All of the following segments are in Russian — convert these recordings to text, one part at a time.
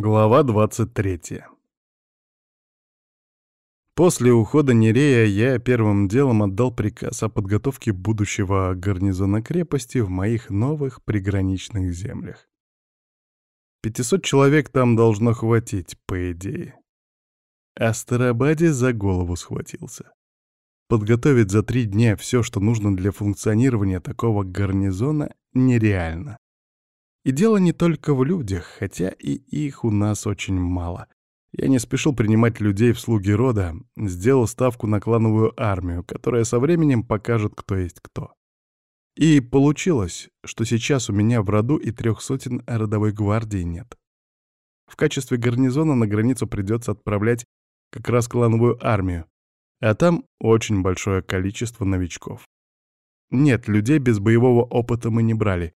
Глава 23 После ухода Нерея я первым делом отдал приказ о подготовке будущего гарнизона крепости в моих новых приграничных землях. 500 человек там должно хватить, по идее. Астарабаде за голову схватился. Подготовить за три дня все, что нужно для функционирования такого гарнизона, нереально. И дело не только в людях, хотя и их у нас очень мало. Я не спешил принимать людей в слуги рода, сделал ставку на клановую армию, которая со временем покажет, кто есть кто. И получилось, что сейчас у меня в роду и трех сотен родовой гвардии нет. В качестве гарнизона на границу придется отправлять как раз клановую армию, а там очень большое количество новичков. Нет, людей без боевого опыта мы не брали,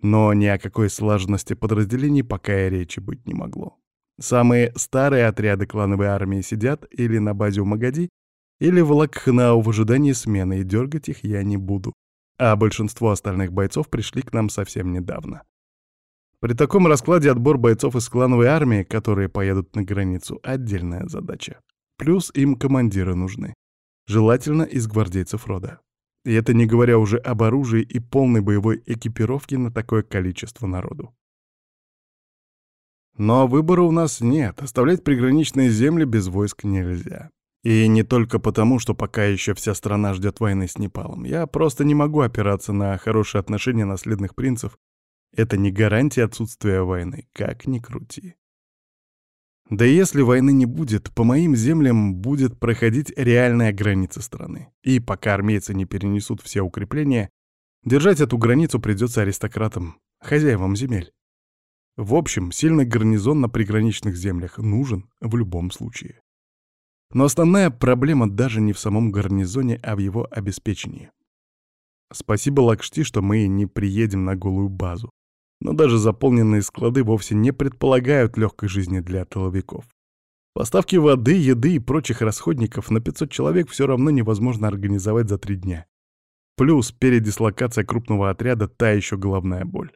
но ни о какой слаженности подразделений пока и речи быть не могло. Самые старые отряды клановой армии сидят или на базе у Магади, или в Лакхнау в ожидании смены, и дергать их я не буду. А большинство остальных бойцов пришли к нам совсем недавно. При таком раскладе отбор бойцов из клановой армии, которые поедут на границу, — отдельная задача. Плюс им командиры нужны. Желательно из гвардейцев рода. И это не говоря уже об оружии и полной боевой экипировке на такое количество народу. Но выбора у нас нет, оставлять приграничные земли без войск нельзя. И не только потому, что пока еще вся страна ждет войны с Непалом. Я просто не могу опираться на хорошие отношения наследных принцев. Это не гарантия отсутствия войны, как ни крути. Да и если войны не будет, по моим землям будет проходить реальная граница страны. И пока армейцы не перенесут все укрепления, держать эту границу придется аристократам, хозяевам земель. В общем, сильный гарнизон на приграничных землях нужен в любом случае. Но основная проблема даже не в самом гарнизоне, а в его обеспечении. Спасибо Лакшти, что мы не приедем на голую базу но даже заполненные склады вовсе не предполагают легкой жизни для тыловиков. Поставки воды, еды и прочих расходников на 500 человек все равно невозможно организовать за три дня. Плюс передислокация крупного отряда — та еще головная боль.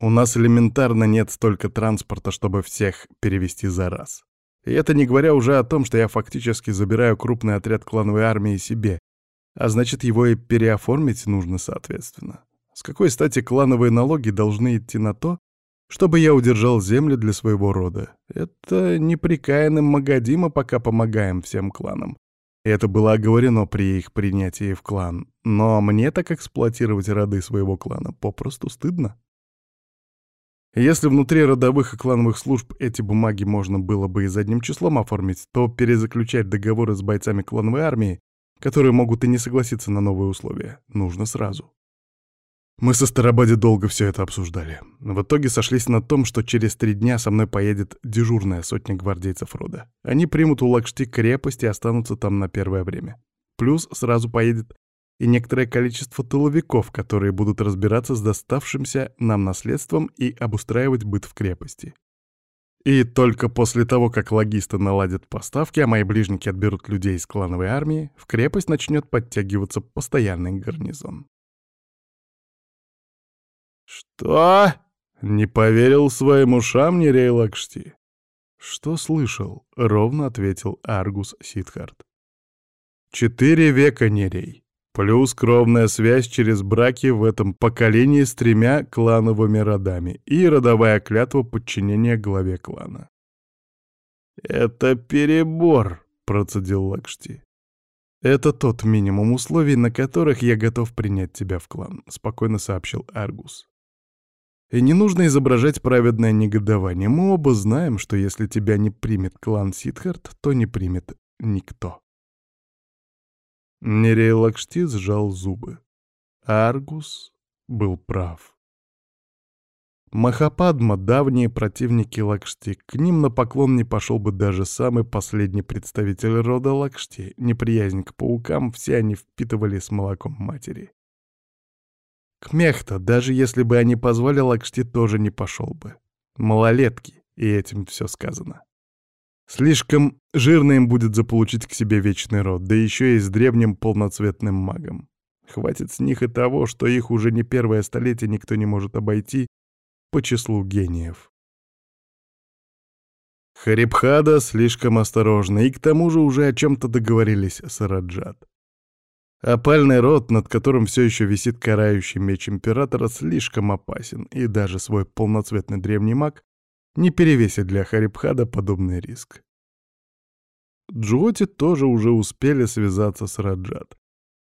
У нас элементарно нет столько транспорта, чтобы всех перевести за раз. И это не говоря уже о том, что я фактически забираю крупный отряд клановой армии себе, а значит, его и переоформить нужно соответственно. С какой стати клановые налоги должны идти на то, чтобы я удержал землю для своего рода? Это неприкаянным Магадима пока помогаем всем кланам. И это было оговорено при их принятии в клан. Но мне так эксплуатировать роды своего клана попросту стыдно. Если внутри родовых и клановых служб эти бумаги можно было бы и задним числом оформить, то перезаключать договоры с бойцами клановой армии, которые могут и не согласиться на новые условия, нужно сразу. Мы со Старобади долго все это обсуждали. В итоге сошлись на том, что через три дня со мной поедет дежурная сотня гвардейцев рода. Они примут у Лакшти крепость и останутся там на первое время. Плюс сразу поедет и некоторое количество тыловиков, которые будут разбираться с доставшимся нам наследством и обустраивать быт в крепости. И только после того, как логисты наладят поставки, а мои ближники отберут людей из клановой армии, в крепость начнет подтягиваться постоянный гарнизон. «Что?» — не поверил своим ушам Нерей Лакшти. «Что слышал?» — ровно ответил Аргус Сидхарт. «Четыре века Нерей, плюс кровная связь через браки в этом поколении с тремя клановыми родами и родовая клятва подчинения главе клана». «Это перебор», — процедил Лакшти. «Это тот минимум условий, на которых я готов принять тебя в клан», — спокойно сообщил Аргус. И не нужно изображать праведное негодование. Мы оба знаем, что если тебя не примет клан Сидхарт, то не примет никто. Нерей Лакшти сжал зубы. Аргус был прав. Махападма — давние противники Лакшти. К ним на поклон не пошел бы даже самый последний представитель рода Лакшти. Неприязнь к паукам все они впитывали с молоком матери. Кмехта, даже если бы они позвали, Лакшти тоже не пошел бы. Малолетки, и этим все сказано. Слишком жирно им будет заполучить к себе вечный род, да еще и с древним полноцветным магом. Хватит с них и того, что их уже не первое столетие никто не может обойти по числу гениев. Харибхада слишком осторожны и к тому же уже о чем-то договорились с Раджат. Опальный рот, над которым все еще висит карающий меч Императора, слишком опасен, и даже свой полноцветный древний маг не перевесит для Харибхада подобный риск. Джоти тоже уже успели связаться с Раджат.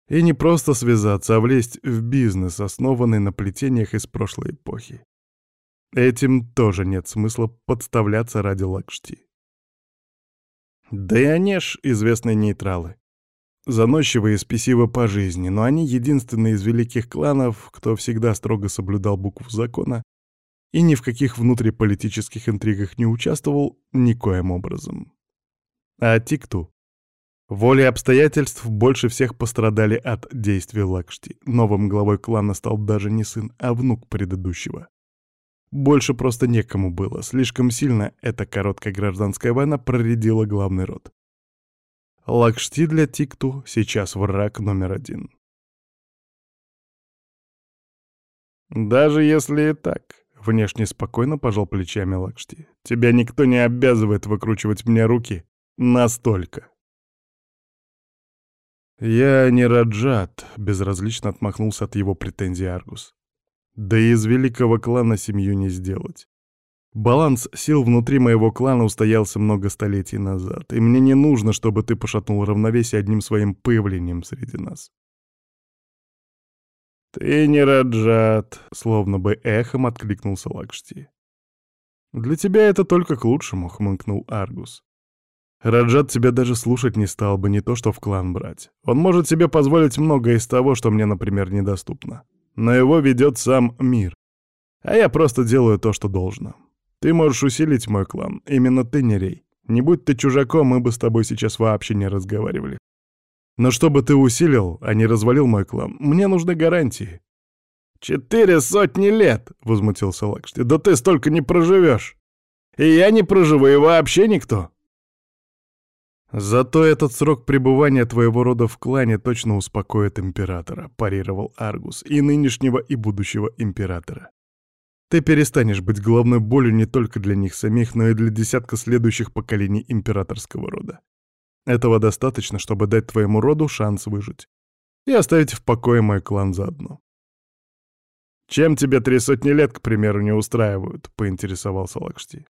И не просто связаться, а влезть в бизнес, основанный на плетениях из прошлой эпохи. Этим тоже нет смысла подставляться ради Лакшти. Да и ж известные нейтралы. Заносчивые и спесивы по жизни, но они единственные из великих кланов, кто всегда строго соблюдал букву закона и ни в каких внутриполитических интригах не участвовал никоим образом. А Тикту Волей обстоятельств больше всех пострадали от действий Лакшти. Новым главой клана стал даже не сын, а внук предыдущего. Больше просто некому было, слишком сильно эта короткая гражданская война проредила главный род. Лакшти для Тикту сейчас враг номер один. «Даже если и так», — внешне спокойно пожал плечами Лакшти, — «тебя никто не обязывает выкручивать мне руки настолько». «Я не Раджат», — безразлично отмахнулся от его претензий Аргус. «Да и из великого клана семью не сделать. Баланс сил внутри моего клана устоялся много столетий назад, и мне не нужно, чтобы ты пошатнул равновесие одним своим появлением среди нас». «Ты не Раджат», — словно бы эхом откликнулся Лакшти. «Для тебя это только к лучшему», — хмыкнул Аргус. Раджат тебя даже слушать не стал бы, не то что в клан брать. Он может себе позволить многое из того, что мне, например, недоступно. Но его ведет сам мир. А я просто делаю то, что должно. Ты можешь усилить мой клан. Именно ты, Нерей. Не будь ты чужаком, мы бы с тобой сейчас вообще не разговаривали. Но чтобы ты усилил, а не развалил мой клан, мне нужны гарантии. «Четыре сотни лет!» — возмутился Лакшти. «Да ты столько не проживешь!» «И я не проживу, и вообще никто!» «Зато этот срок пребывания твоего рода в клане точно успокоит императора», — парировал Аргус, и нынешнего, и будущего императора. «Ты перестанешь быть головной болью не только для них самих, но и для десятка следующих поколений императорского рода. Этого достаточно, чтобы дать твоему роду шанс выжить и оставить в покое мой клан заодно». «Чем тебе три сотни лет, к примеру, не устраивают?» — поинтересовался Лакшти.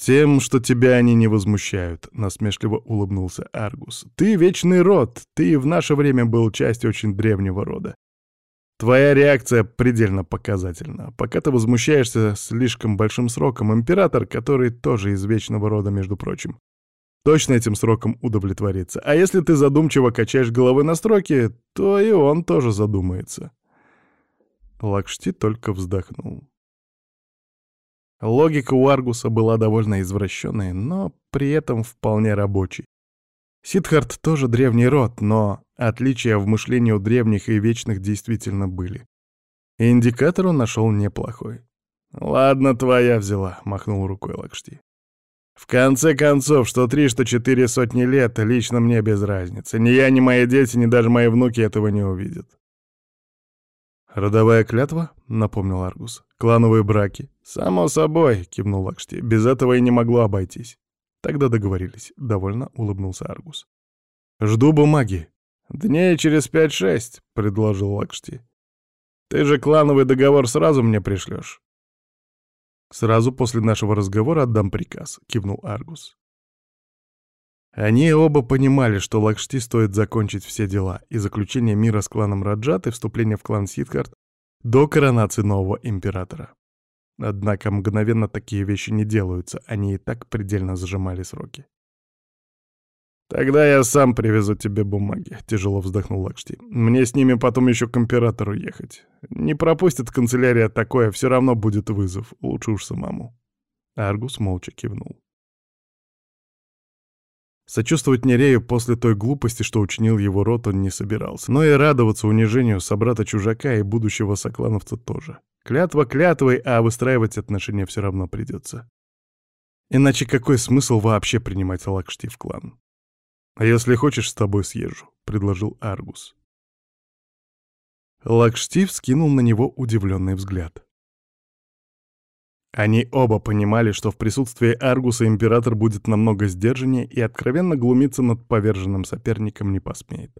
«Тем, что тебя они не возмущают», — насмешливо улыбнулся Аргус. «Ты вечный род, ты в наше время был частью очень древнего рода. Твоя реакция предельно показательна. Пока ты возмущаешься слишком большим сроком, император, который тоже из вечного рода, между прочим, точно этим сроком удовлетворится. А если ты задумчиво качаешь головой на строке, то и он тоже задумается». Лакшти только вздохнул. Логика у Аргуса была довольно извращенной, но при этом вполне рабочей. Сидхарт тоже древний род, но отличия в мышлении у древних и вечных действительно были. И индикатор он нашел неплохой. «Ладно, твоя взяла», — махнул рукой Лакшти. «В конце концов, что три, что четыре сотни лет, лично мне без разницы. Ни я, ни мои дети, ни даже мои внуки этого не увидят. «Родовая клятва?» — напомнил Аргус. «Клановые браки?» «Само собой», — кивнул Лакшти. «Без этого и не могло обойтись». «Тогда договорились», — довольно улыбнулся Аргус. «Жду бумаги». «Дней через пять-шесть», — предложил Лакшти. «Ты же клановый договор сразу мне пришлешь». «Сразу после нашего разговора отдам приказ», — кивнул Аргус. Они оба понимали, что Лакшти стоит закончить все дела, и заключение мира с кланом Раджат и вступление в клан Сидхарт до коронации нового императора. Однако мгновенно такие вещи не делаются, они и так предельно зажимали сроки. «Тогда я сам привезу тебе бумаги», — тяжело вздохнул Лакшти. «Мне с ними потом еще к императору ехать. Не пропустит канцелярия такое, все равно будет вызов. Лучше уж самому». Аргус молча кивнул. Сочувствовать Нерею после той глупости, что учинил его рот, он не собирался. Но и радоваться унижению собрата-чужака и будущего соклановца тоже. Клятва клятвой, а выстраивать отношения все равно придется. Иначе какой смысл вообще принимать Лакшти в клан? «А если хочешь, с тобой съезжу», — предложил Аргус. Лакшти вскинул на него удивленный взгляд. Они оба понимали, что в присутствии Аргуса император будет намного сдержаннее и откровенно глумиться над поверженным соперником не посмеет.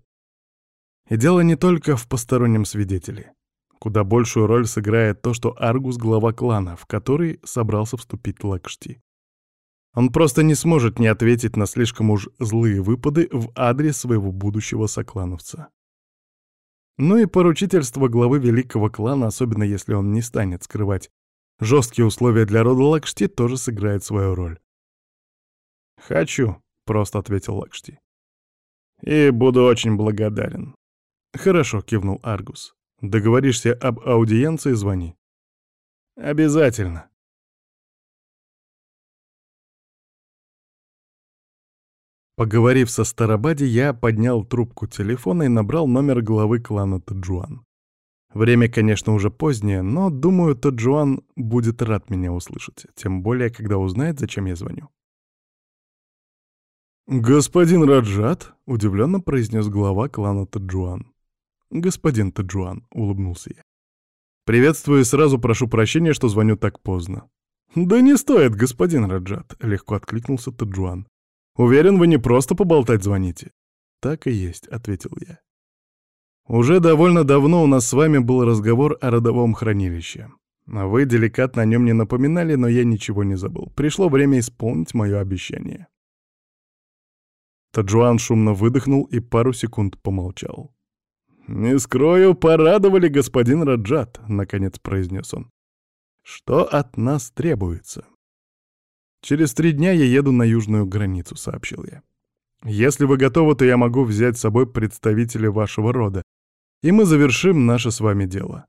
И дело не только в постороннем свидетеле. Куда большую роль сыграет то, что Аргус — глава клана, в который собрался вступить Лакшти. Он просто не сможет не ответить на слишком уж злые выпады в адрес своего будущего соклановца. Ну и поручительство главы великого клана, особенно если он не станет скрывать жесткие условия для рода Лакшти, тоже сыграет свою роль. «Хочу», — просто ответил Лакшти. «И буду очень благодарен». «Хорошо», — кивнул Аргус. «Договоришься об аудиенции, звони». «Обязательно». Поговорив со Старобади, я поднял трубку телефона и набрал номер главы клана Таджуан. Время, конечно, уже позднее, но, думаю, Таджуан будет рад меня услышать, тем более, когда узнает, зачем я звоню. «Господин Раджат», — удивленно произнес глава клана Таджуан. «Господин Таджуан», — улыбнулся я. «Приветствую и сразу прошу прощения, что звоню так поздно». «Да не стоит, господин Раджат», — легко откликнулся Таджуан. Уверен, вы не просто поболтать звоните?» «Так и есть», — ответил я. «Уже довольно давно у нас с вами был разговор о родовом хранилище. Вы деликатно о нем не напоминали, но я ничего не забыл. Пришло время исполнить мое обещание». Таджуан шумно выдохнул и пару секунд помолчал. «Не скрою, порадовали господин Раджат», — наконец произнес он. «Что от нас требуется?» «Через три дня я еду на южную границу», — сообщил я. «Если вы готовы, то я могу взять с собой представителей вашего рода, и мы завершим наше с вами дело».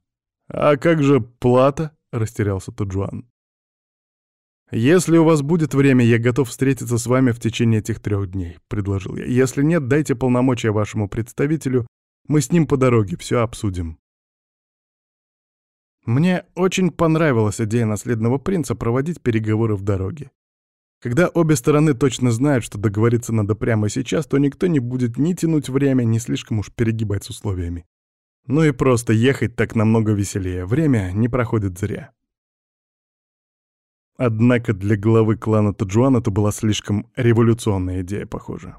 «А как же плата?» — растерялся Туджуан. «Если у вас будет время, я готов встретиться с вами в течение этих трех дней», — предложил я. «Если нет, дайте полномочия вашему представителю, мы с ним по дороге все обсудим». Мне очень понравилась идея наследного принца проводить переговоры в дороге. Когда обе стороны точно знают, что договориться надо прямо сейчас, то никто не будет ни тянуть время, ни слишком уж перегибать с условиями. Ну и просто ехать так намного веселее, время не проходит зря. Однако для главы клана Таджуан это была слишком революционная идея, похоже.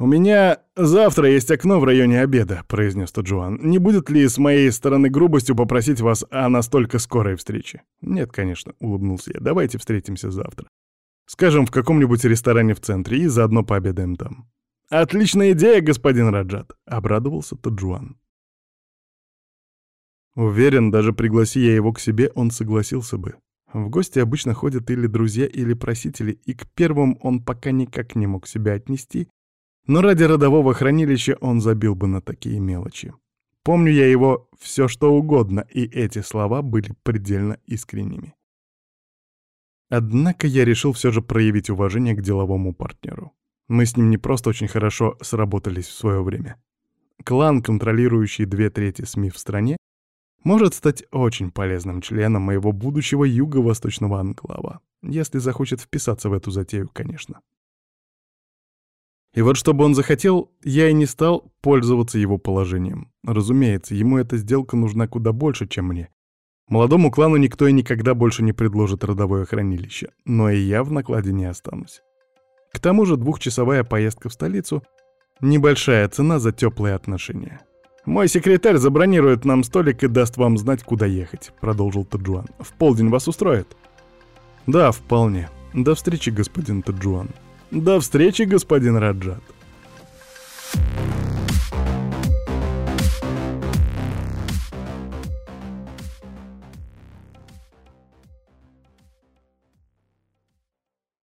«У меня завтра есть окно в районе обеда», — произнес Таджуан. «Не будет ли с моей стороны грубостью попросить вас о настолько скорой встрече?» «Нет, конечно», — улыбнулся я. «Давайте встретимся завтра. Скажем, в каком-нибудь ресторане в центре и заодно пообедаем там». «Отличная идея, господин Раджат», — обрадовался Таджуан. Уверен, даже пригласи я его к себе, он согласился бы. В гости обычно ходят или друзья, или просители, и к первым он пока никак не мог себя отнести, но ради родового хранилища он забил бы на такие мелочи. Помню я его все что угодно, и эти слова были предельно искренними. Однако я решил все же проявить уважение к деловому партнеру. Мы с ним не просто очень хорошо сработались в свое время. Клан, контролирующий две трети СМИ в стране, может стать очень полезным членом моего будущего юго-восточного анклава, если захочет вписаться в эту затею, конечно. И вот чтобы он захотел, я и не стал пользоваться его положением. Разумеется, ему эта сделка нужна куда больше, чем мне. Молодому клану никто и никогда больше не предложит родовое хранилище, но и я в накладе не останусь. К тому же двухчасовая поездка в столицу — небольшая цена за теплые отношения. «Мой секретарь забронирует нам столик и даст вам знать, куда ехать», — продолжил Таджуан. «В полдень вас устроит?» «Да, вполне. До встречи, господин Таджуан». До встречи, господин Раджат.